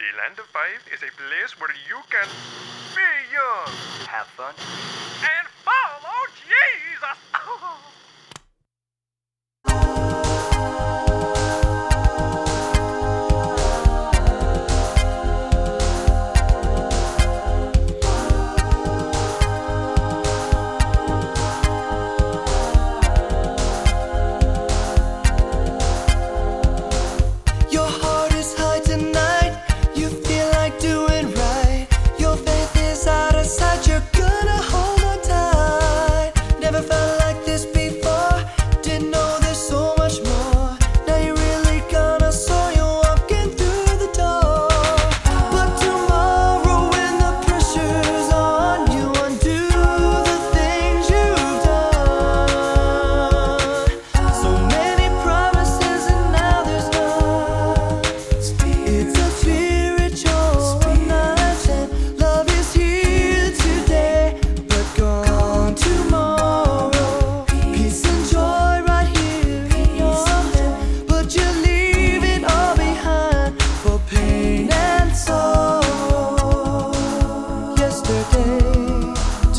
The Land of Five is a place where you can be young, have fun, and follow Jesus!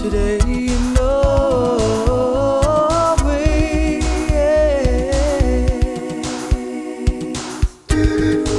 today in Norway. Yeah.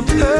want her.